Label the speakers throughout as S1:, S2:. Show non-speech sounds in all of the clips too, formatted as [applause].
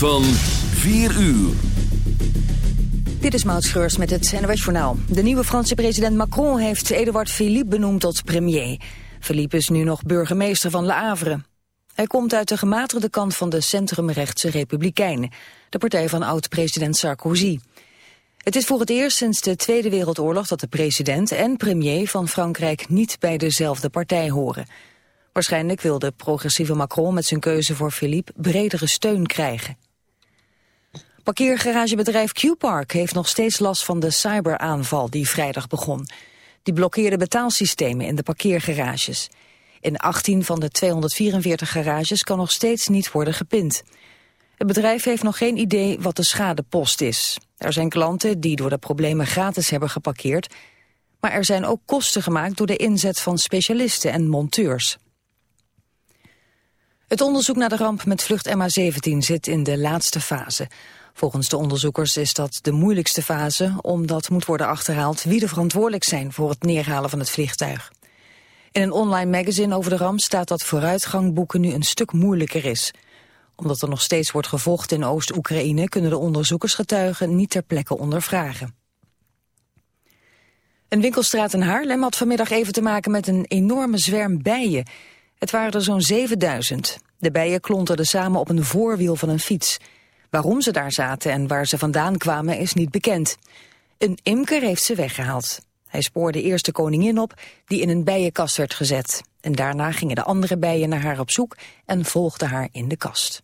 S1: Van 4 uur.
S2: Dit is Maud Schreurs met het NOS Journaal. De nieuwe Franse president Macron heeft Edouard Philippe benoemd tot premier. Philippe is nu nog burgemeester van Le Havre. Hij komt uit de gematigde kant van de centrumrechtse Republikeinen, de partij van oud-president Sarkozy. Het is voor het eerst sinds de Tweede Wereldoorlog dat de president en premier van Frankrijk niet bij dezelfde partij horen. Waarschijnlijk wil de progressieve Macron met zijn keuze voor Philippe bredere steun krijgen. Parkeergaragebedrijf Q-Park heeft nog steeds last van de cyberaanval die vrijdag begon. Die blokkeerde betaalsystemen in de parkeergarages. In 18 van de 244 garages kan nog steeds niet worden gepind. Het bedrijf heeft nog geen idee wat de schadepost is. Er zijn klanten die door de problemen gratis hebben geparkeerd... maar er zijn ook kosten gemaakt door de inzet van specialisten en monteurs. Het onderzoek naar de ramp met vlucht MH17 zit in de laatste fase. Volgens de onderzoekers is dat de moeilijkste fase... omdat moet worden achterhaald wie er verantwoordelijk zijn... voor het neerhalen van het vliegtuig. In een online magazine over de ramp staat dat vooruitgang boeken nu een stuk moeilijker is. Omdat er nog steeds wordt gevochten in Oost-Oekraïne... kunnen de onderzoekersgetuigen niet ter plekke ondervragen. Een winkelstraat in Haarlem had vanmiddag even te maken met een enorme zwerm bijen. Het waren er zo'n 7000. De bijen klonterden samen op een voorwiel van een fiets... Waarom ze daar zaten en waar ze vandaan kwamen is niet bekend. Een imker heeft ze weggehaald. Hij spoorde eerst de koningin op, die in een bijenkast werd gezet. En daarna gingen de andere bijen naar haar op zoek en volgden haar in de kast.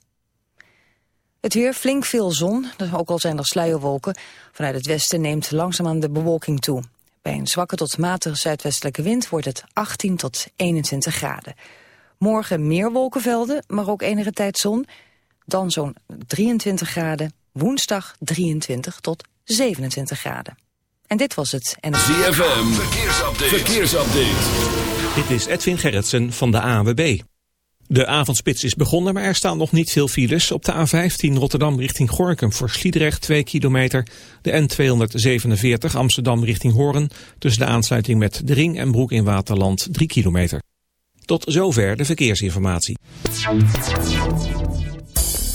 S2: Het weer flink veel zon, [laughs] ook al zijn er sluierwolken. Vanuit het westen neemt langzaamaan de bewolking toe. Bij een zwakke tot matige zuidwestelijke wind wordt het 18 tot 21 graden. Morgen meer wolkenvelden, maar ook enige tijd zon. Dan zo'n 23 graden. Woensdag 23 tot 27 graden. En dit was het. En
S1: ZFM, verkeersupdate. verkeersupdate.
S3: Dit is Edwin Gerritsen van de AWB. De avondspits is begonnen, maar er staan nog niet veel files. Op de A15 Rotterdam richting Gorkum voor Sliedrecht 2 kilometer. De N247 Amsterdam richting Hoorn. Tussen de aansluiting met de Ring en Broek in Waterland 3 kilometer. Tot zover de verkeersinformatie.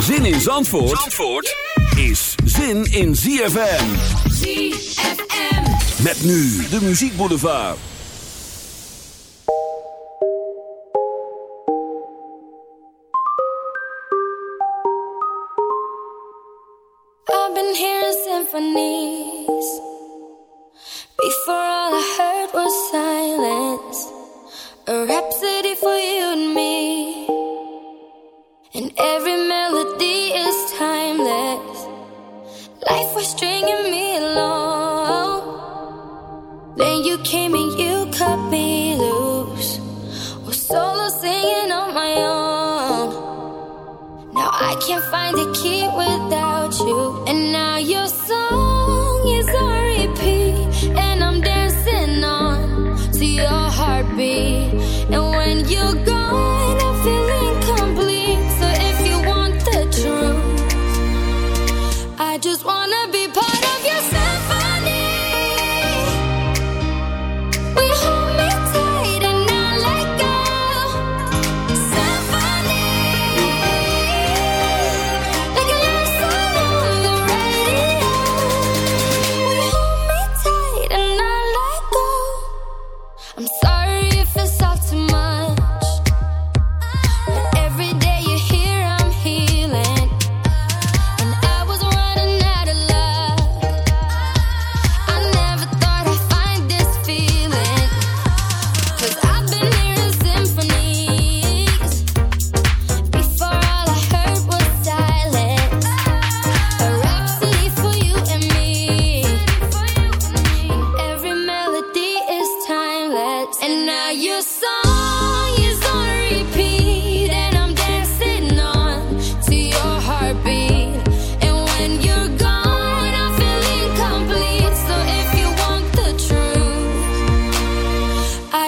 S1: Zin in Zandvoort, Zandvoort is zin in ZFM.
S4: ZFM.
S1: Met nu de muziekboulevard.
S5: I've been hearing symphonies. Before all I heard was silence.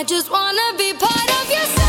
S5: I just wanna be part of your.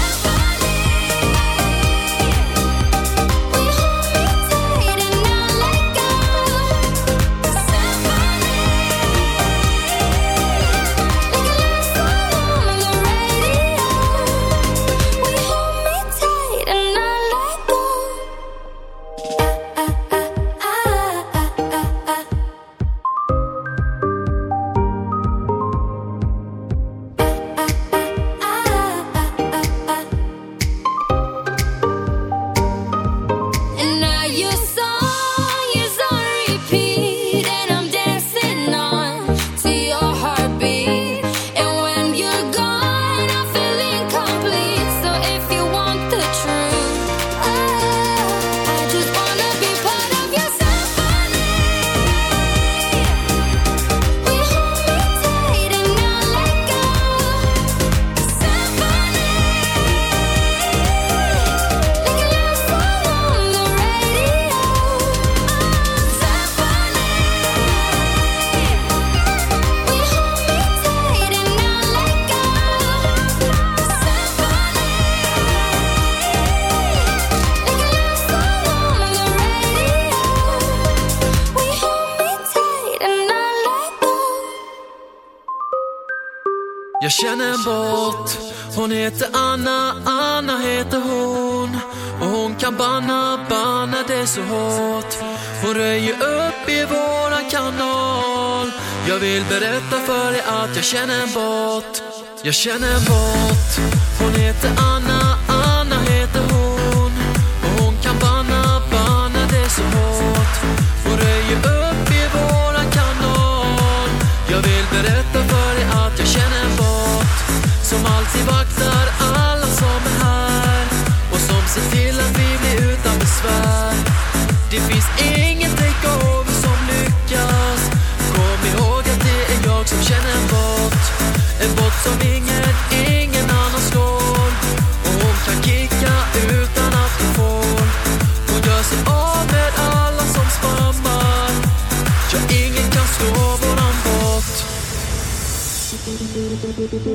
S6: Jag känner bort, jag känner bort. Hon heter Anna. Thank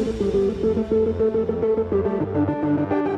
S6: you.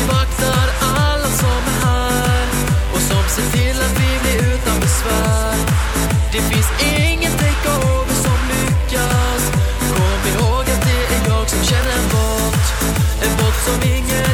S6: vaktar alla som är här Och som ser till att vi blir utan besvär Det finns inget ingen takeover som lyckas Kom ihåg att det är jag som känner en bot. En båt som ingen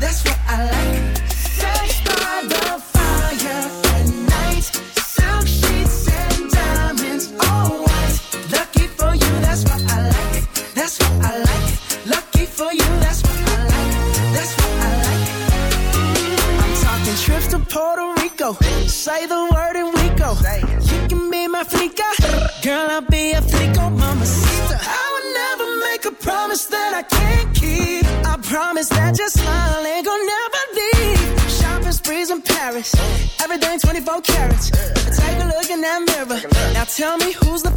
S7: tell me who's the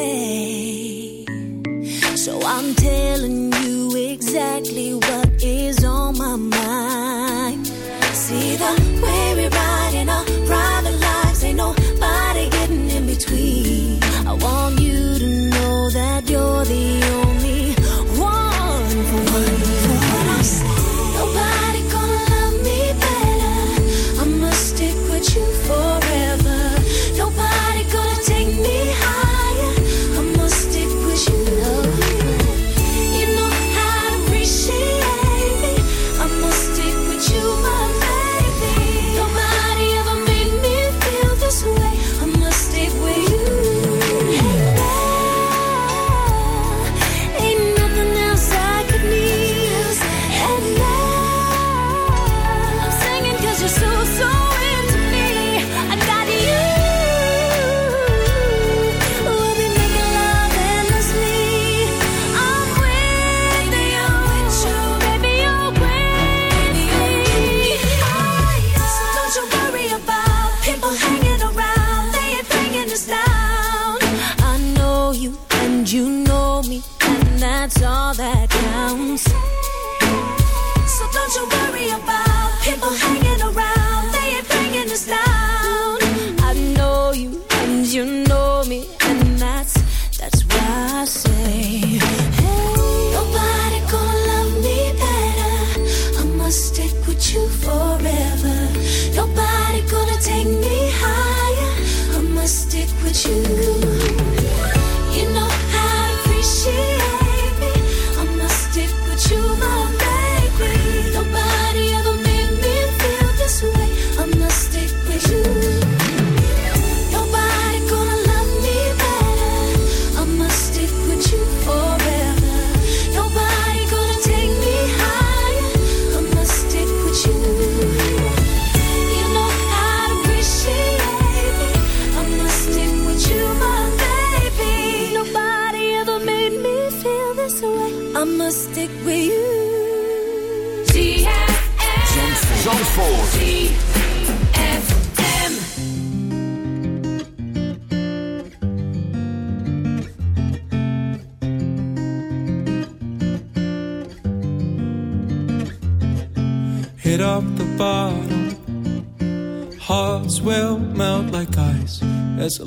S8: way. So I'm telling you exactly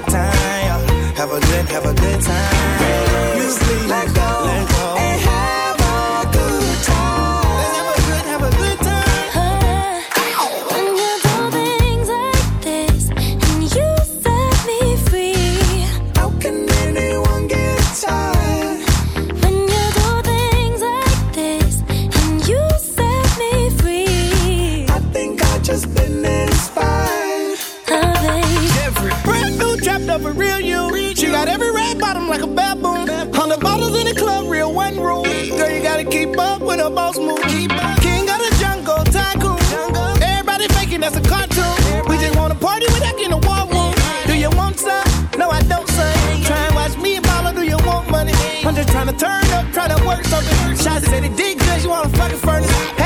S7: good, time.
S9: Have a good, have a good time. You please Turn up, try to work something. Shots said the did good, you wanna fucking furnace.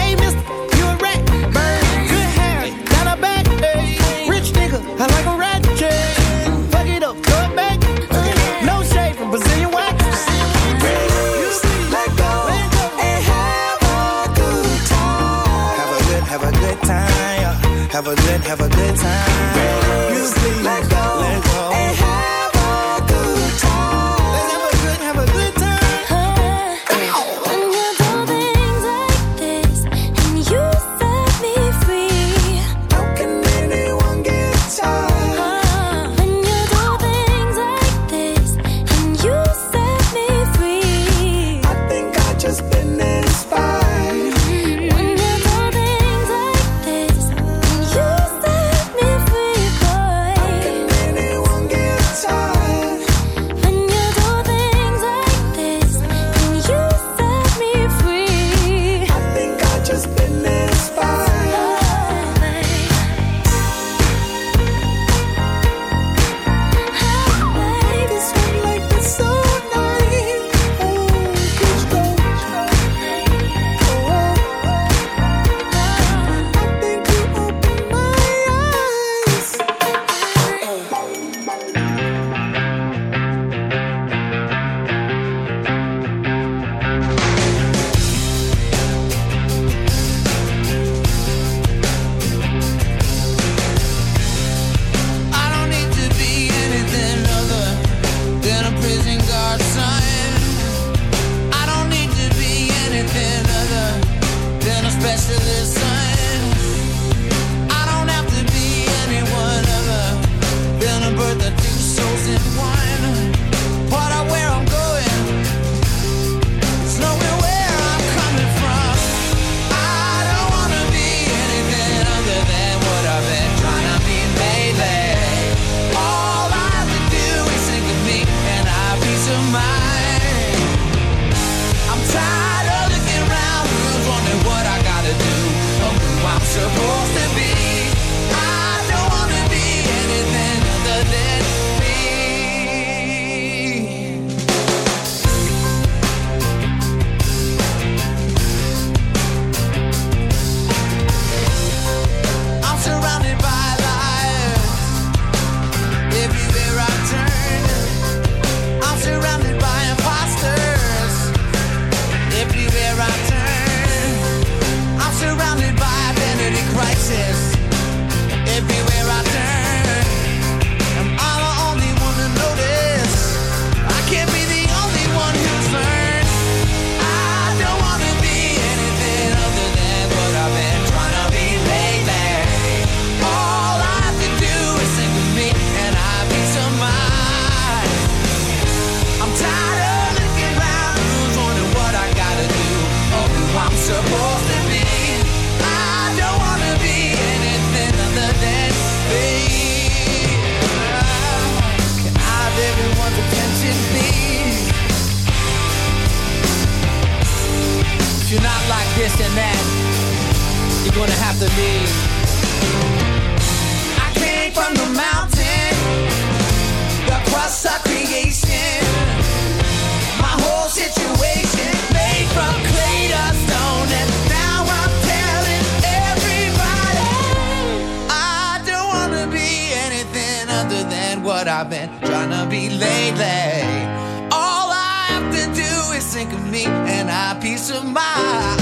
S8: this and
S10: that, you're gonna have to leave. I came from the mountain, the cross of creation. My whole situation made from clay to stone, and now I'm telling everybody I don't wanna be anything other than what I've been trying to be lately. All I have to do is think of me and I peace of mind.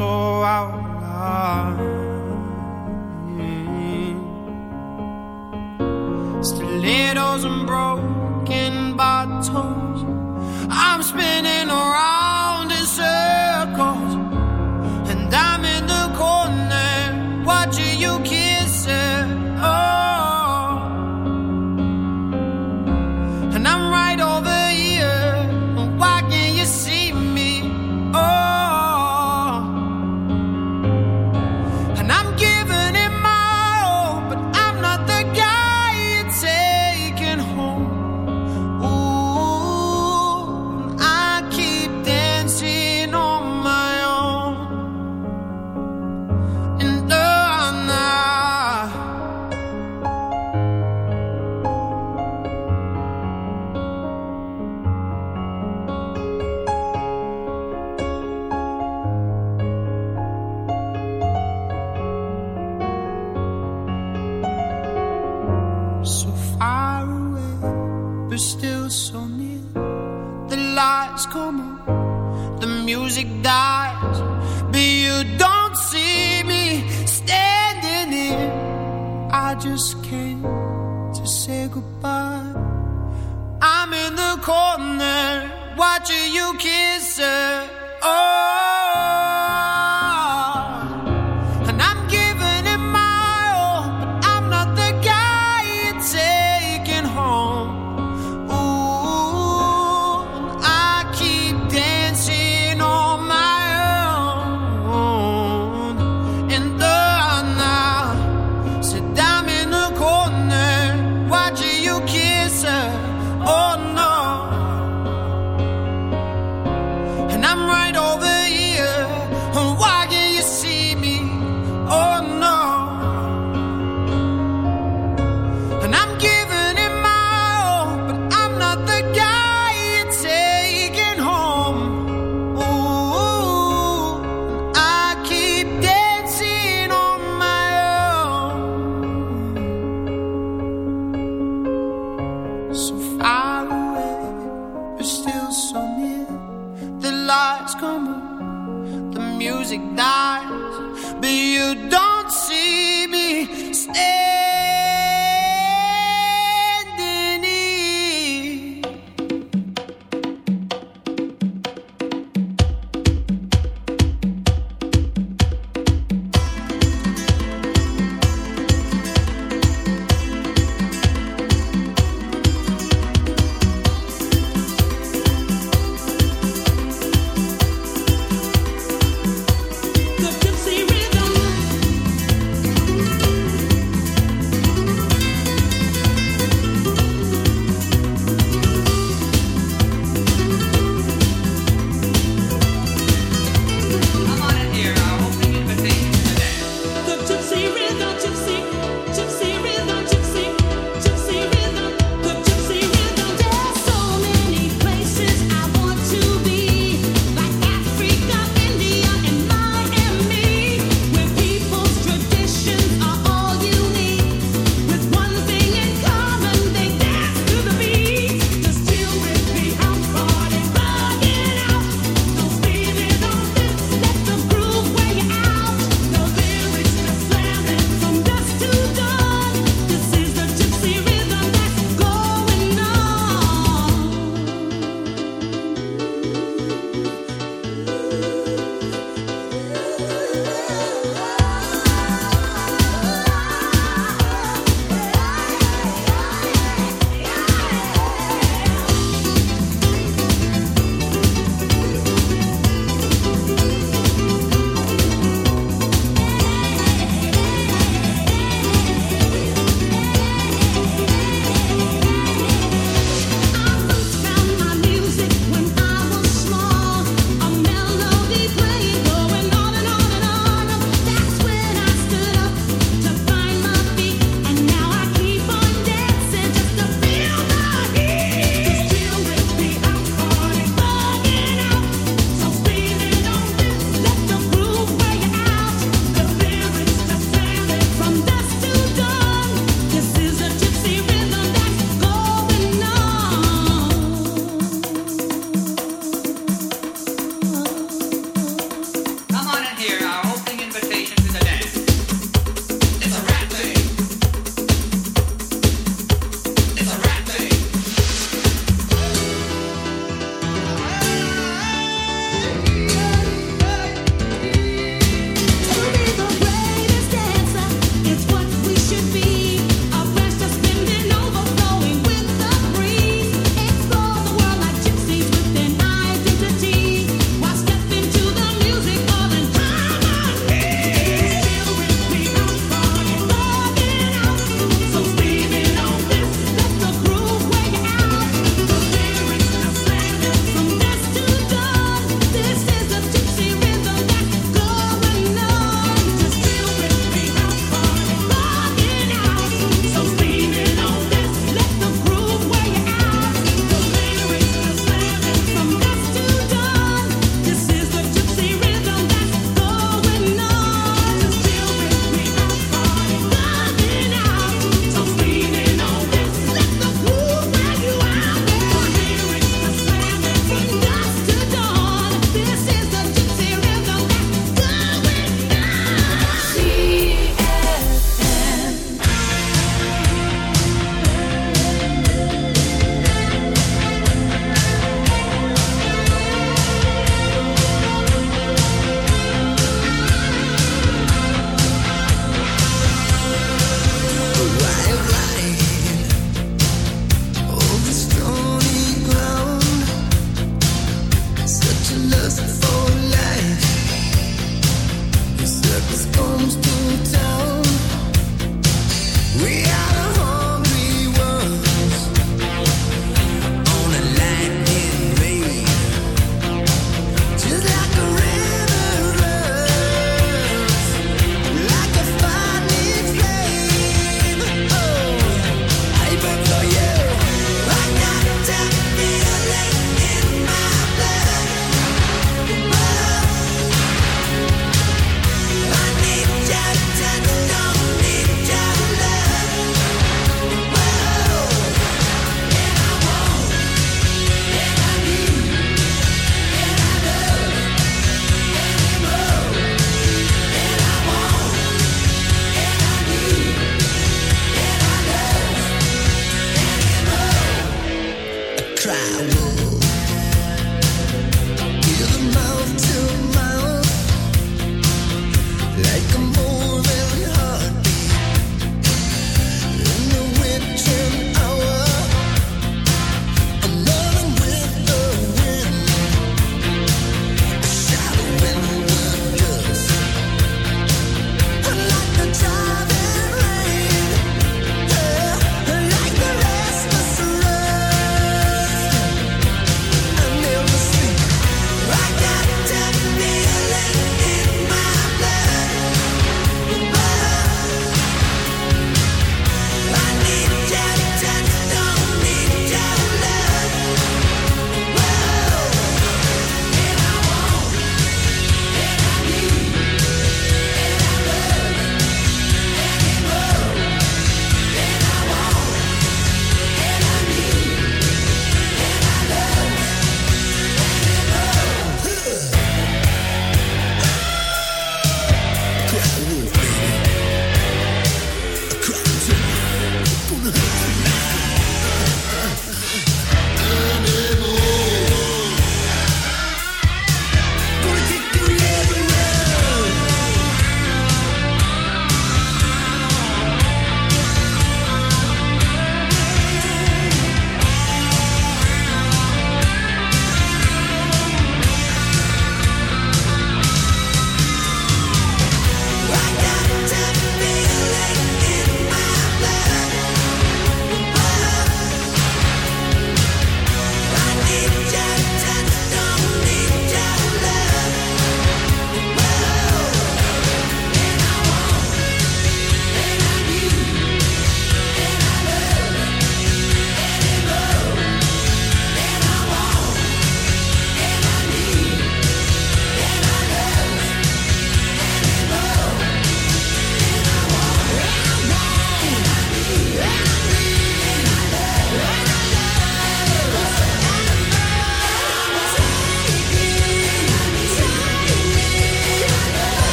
S11: up,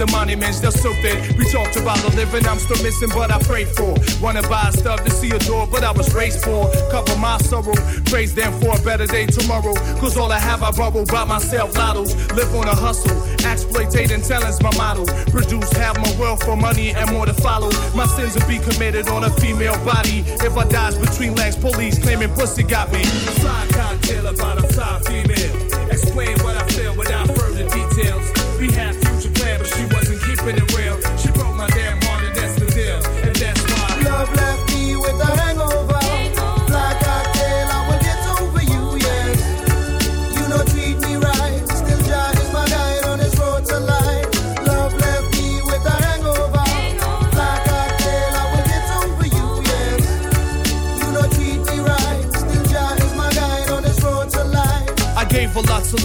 S11: and
S12: monuments that soaked it. We talked about the living I'm still missing, but I prayed for. Wanna buy stuff to see a door, but I was raised for. Cover my sorrow, praise them for a better day tomorrow. Cause all I have, I borrow by myself. Lottos, live on a hustle, exploitating talent's my model. Produce half my wealth for money and more to follow. My sins will be committed on a female body. If I dies between legs, police claiming pussy got me. Fly cocktail about a fly female. Explain what I feel without further details. We had